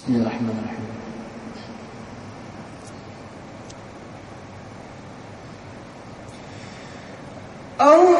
بسم الله الرحمن الرحيم. الله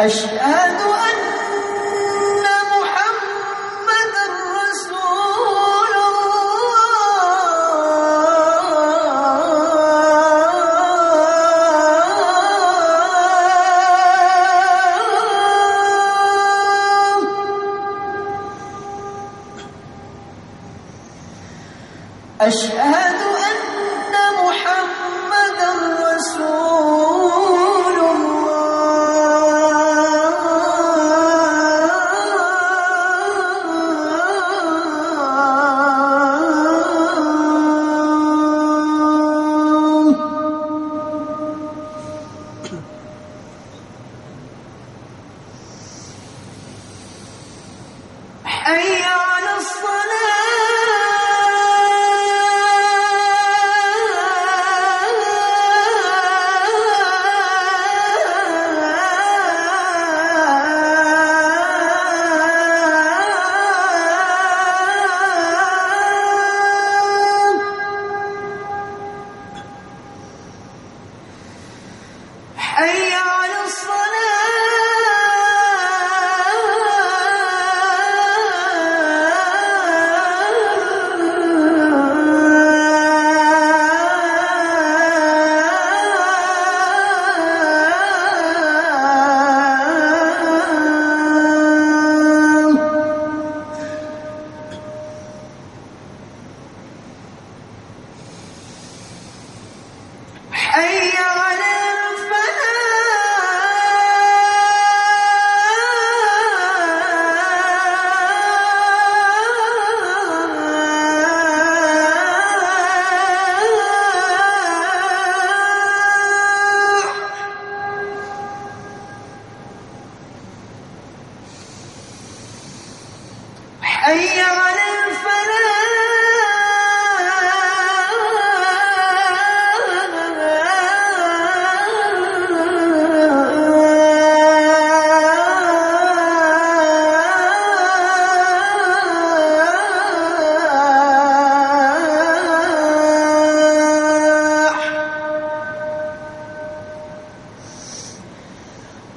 أشهد أن رسول الله. أشهد حي حي على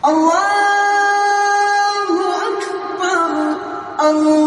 الله أكبر. الله